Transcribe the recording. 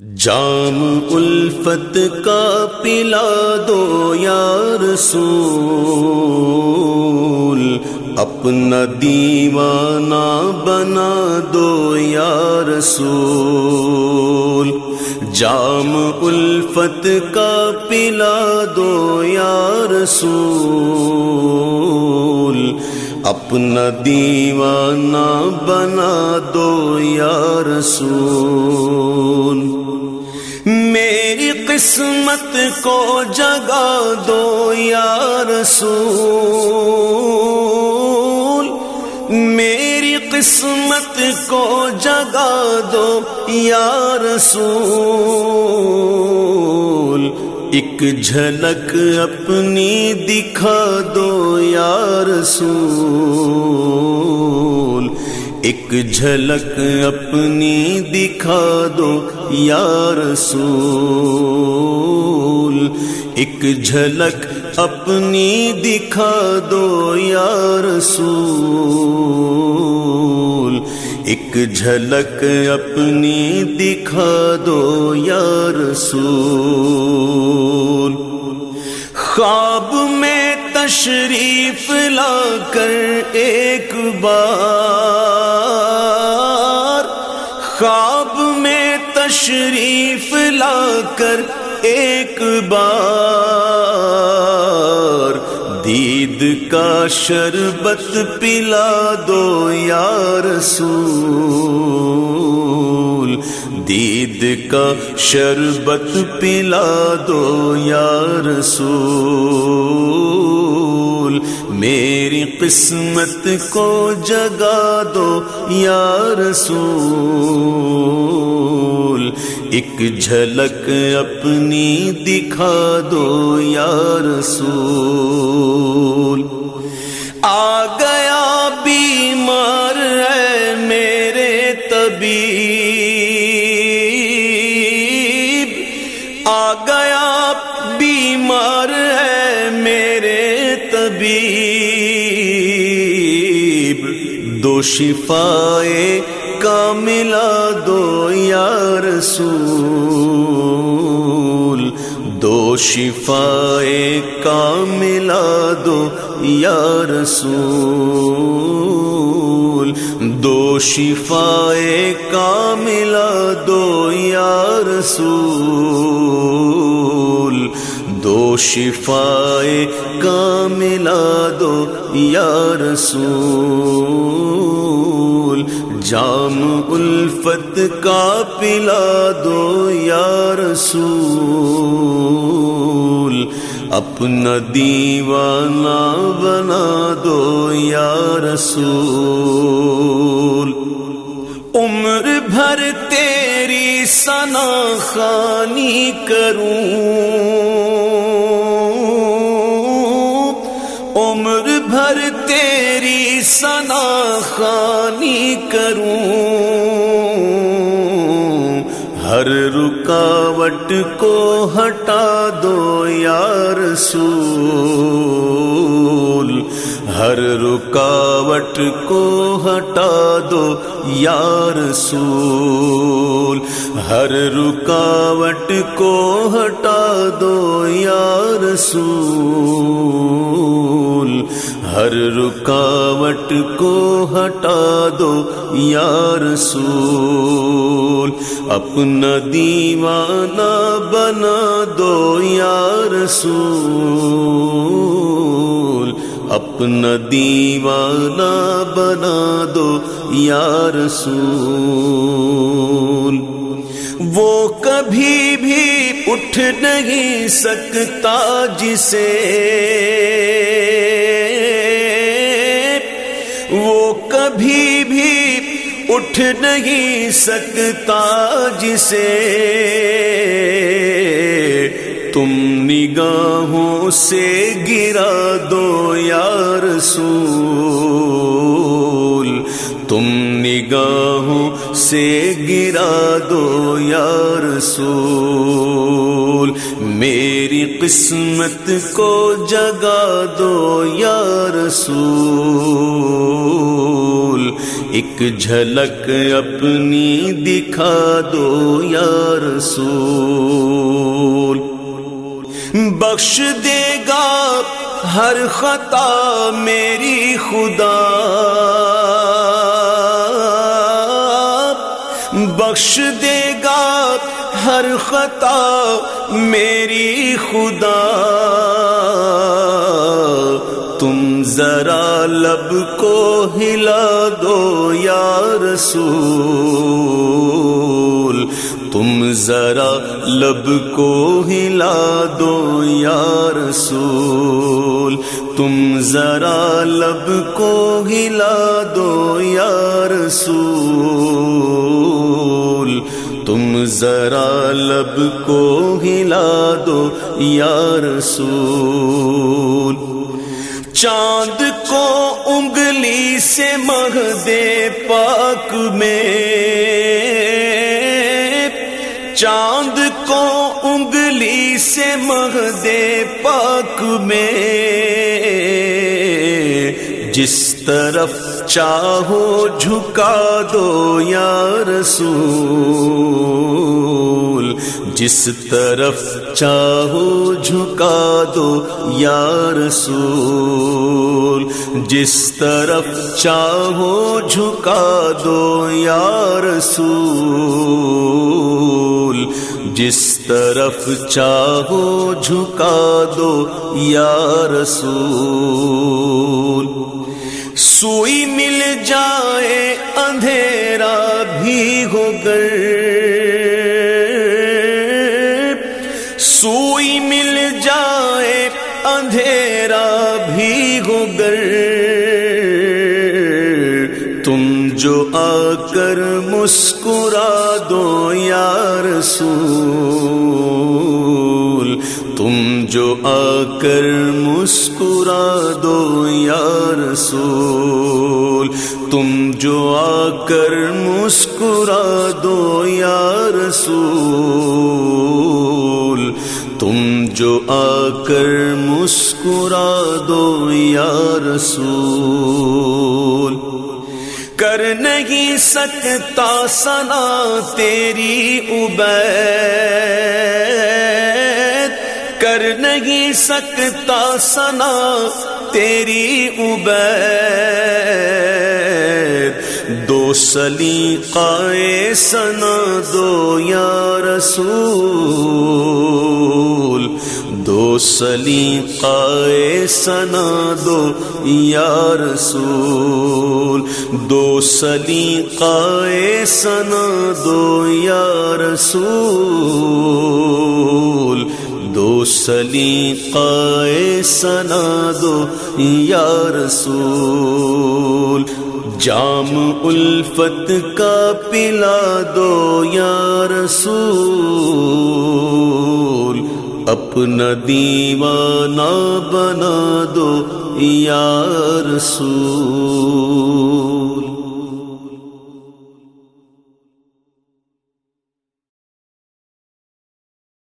جام الفت کا پلا دو یا رسول، اپنا دیوانہ بنا دو یا رسول۔ جام الفت کا پلا دو یا رسول، اپنا دیوانہ بنا دو یا رسول۔ قسمت کو جگا دو یا رسول میری قسمت کو جگا دو یا رسول ایک جھلک اپنی دکھا دو یا رسول ایک جھلک اپنی دکھا دو یا رسول ایک جھلک اپنی دکھا دو یا رسول ایک جھلک اپنی دکھا دو یا رسول خواب میں تشریف لا کر ایک بار۔ خواب میں تشریف لا کر ایک بار۔ دید کا شربت پلا دو یا رسول۔ دید کا شربت پلا دو یا رسول۔ قسمت کو جگا دو یا رسول۔ ایک جھلک اپنی دکھا دو یا رسول۔ دو شفائے کا ملا دو یا رسول دو شفائے کا ملا دو یا رسول دو شفائے کا ملا دو یا رسول دو شفائے کا ملا دو یا رسول جام الفت کا پلا دو یا رسول اپنا دیوانہ بنا دو یا رسول عمر بھر تیری سنا خانی کروں کروں۔ ہر رکاوٹ کو ہٹا دو یا رسول۔ ہر رکاوٹ کو ہٹا دو یا رسول۔ ہر رکاوٹ کو ہٹا دو یا رسول۔ ہر رکاوٹ کو ہٹا دو یا رسول، اپنا دیوانہ بنا دو یا رسول، اپنا دیوانہ بنا دو یا رسول۔ وہ کبھی بھی اٹھ نہیں سکتا جسے وہ کبھی بھی اٹھ نہیں سکتا جسے۔ تم نگاہوں سے گرا دو یا رسول۔ تم نگاہوں سے گرا دو یا رسول۔ میری قسمت کو جگا دو یا رسول ایک جھلک اپنی دکھا دو یا رسول بخش دے گا ہر خطا میری خدا بخش دے گا ہر خطا میری خدا تم ذرا لب کو ہلا دو یا رسول تم ذرا لب کو ہلا دو یا رسول تم ذرا لب کو ہلا دو یا رسول ذرا لب کو ہلا دو یا رسول۔ چاند کو انگلی سے مہ دے پاک میں۔ چاند کو انگلی سے مہ دے پاک میں۔ جس طرف چاہو جھکا دو یا رسول جس طرف چاہو جھکا دو یا رسول جس طرف چاہو جھکا دو یا رسول جس طرف چاہو جھکا دو یا رسول۔ سوئی مل جائے اندھیرا بھی ہو گر جو آ کر مسکرا دو یا رسول، تم جو آ کر مسکرا دو یا رسول، تم جو آ کر مسکرا دو یا رسول، تم جو آ کر مسکرا دو یا رسول۔ کر نہیں سکتا سنا تیری عبید کر نہیں سکتا سنا تیری عبید دو سلیقائے سنا دو یا رسول دو سلی قائے سنا دو یا رسول دو سلی قائے سنا دو یا رسول دو سلی قائے سنا دو یا رسول جام الفت کا پلا دو یا رسول اپنا دیوانہ بنا دو یا رسول۔